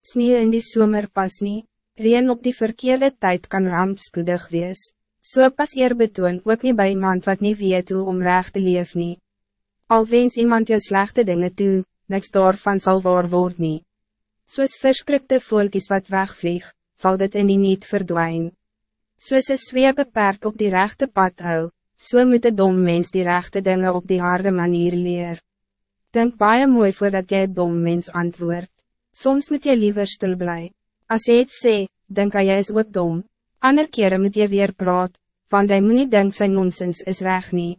Sneeuw in die zomer pas niet, reen op die verkeerde tijd kan rampspoedig wees. So pas eer betoon ook niet bij iemand wat niet weet hoe om recht te leef nie. Al wens iemand jou slechte dingen toe, niks daarvan zal waar word nie. Soos verskrikte volkies wat wegvlieg, zal dit in die niet verdwijnen. Soos een zweep beperkt op die rechte pad hou, so moet de dom mens die rechte dingen op die harde manier leer. Denk baie mooi voordat jy dom mens antwoord. Soms moet je liever stil blij. Als je iets sê, denk jy is ook dom. Ander keren moet je weer praat, want hy moet nie denk sy nonsens is reg nie.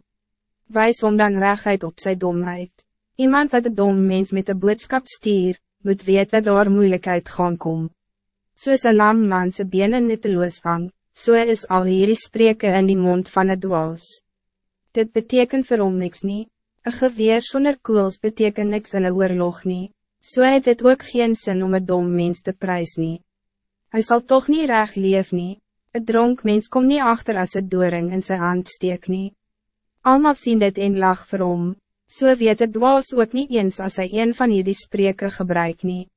Wijs om dan regheid op zijn domheid. Iemand wat een dom mens met een boodskap stier, moet weet dat daar moeilijkheid gaan kom. Soos een lam man sy benen nutteloos hang, so is al hierdie spreke in die mond van het dwaas. Dit betekent vir hom niks nie, een geweer sonder koels betekent niks in een oorlog nie, so het het ook geen zin om een dom mens te prijs nie. Hy sal toch niet reg leef nie, een dronk mens kom niet achter als het doring in zijn hand steek nie. Almal sien dit en lag vir hom, so weet het dwaas ook niet eens als hij een van hierdie spreke gebruik nie.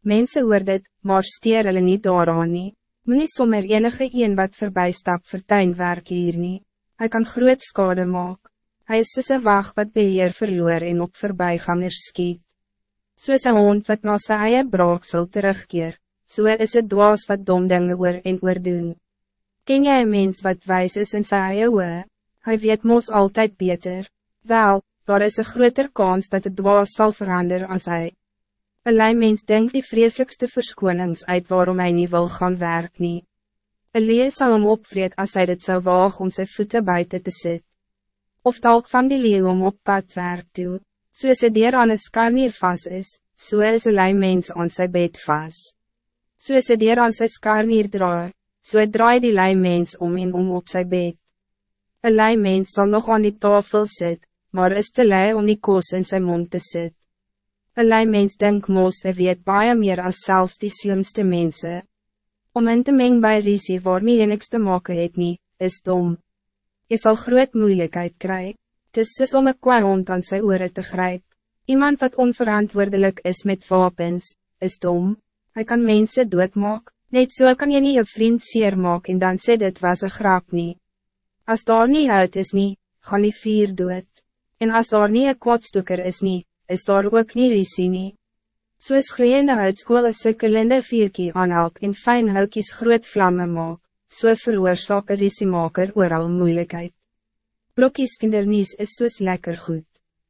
Mensen hoor dit, maar steer hulle nie daaraan nie. Moet nie sommer enige een wat voorbij stap vir tuinwerk hier nie. Hy kan groot skade maak. Hy is soos een wacht wat beheer verloor en op voorbijgangers skiet. Soos een hond wat na sy eie braaksel terugkeer, so is het dwaas wat dom dinge oor en oor doen. Ken jy een mens wat wijs is in sy eie oor? Hy weet mos altijd beter. Wel, daar is een groter kans dat het dwaas zal veranderen als hij. Een lui mens denkt die vreselijkste verschonings uit waarom hij niet wil gaan werk nie. Een leeuw zal hem opvreed als hij dit zou waag om zijn voeten buiten te zitten. Of talk van die leeuw om op pad werk toe, so is het dier aan een skarnier vast is, so is een lui mens aan zijn bed vast. So is het dier aan zijn skarnier draai, so draai die lui mens om en om op zijn bed. Een lui mens zal nog aan die tafel zitten, maar is te lui om die koos in zijn mond te zitten. Een lui mens denk moos hy weet baie meer als zelfs die slimste mensen. Om in te meng by risie waarmee jy niks te maken het nie, is dom. Je zal groot moeilijkheid krijgen. Het is soos om een kwaarhond aan sy oore te grijpen. Iemand wat onverantwoordelijk is met wapens, is dom. Hij kan mensen doodmaak, net zo so kan je niet je vriend zeer maak en dan sê dit was een grap niet. Als daar niet uit is niet, gaan die vier dood. En als daar niet een kwadstoeker is niet, is daar ook nie risie nie. Soos gloeiende houtskool een sukkelende vierkie aanhelp en fijn houtjes groot vlammen maak, so veroorzaak een risiemaker ooral moeilijkheid. Brokkies kindernies is soos lekker goed.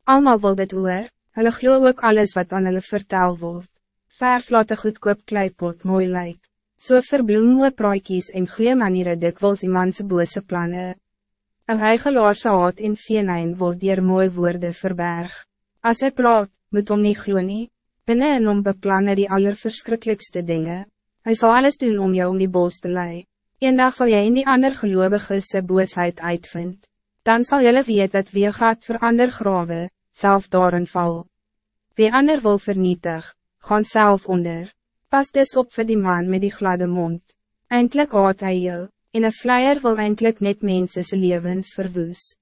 Almal wil dit oor, hulle glo ook alles wat aan hulle vertel word. Verf laat een goedkoop kleipot mooi lyk. So verbloem moe praaikies en goeie maniere dikwels iemandse bose plannen. Een heigelaarse haat en veenijn word dier mooi woorde verberg. Als hij praat, moet om niet glo nie, binnen en om beplannen die allerverschrikkelijkste dingen. Hij zal alles doen om jou om die boos te lei. Een dag zal jij in die ander gelovige se boosheid uitvind. Dan zal jullie weten dat wie gaat voor ander graven, zelf daarin val. Wie ander wil vernietig, gaan zelf onder. Pas dus op voor die man met die gladde mond. Eindelijk haat hij jou, en een flyer wil eindelijk net mensen levens verwoes.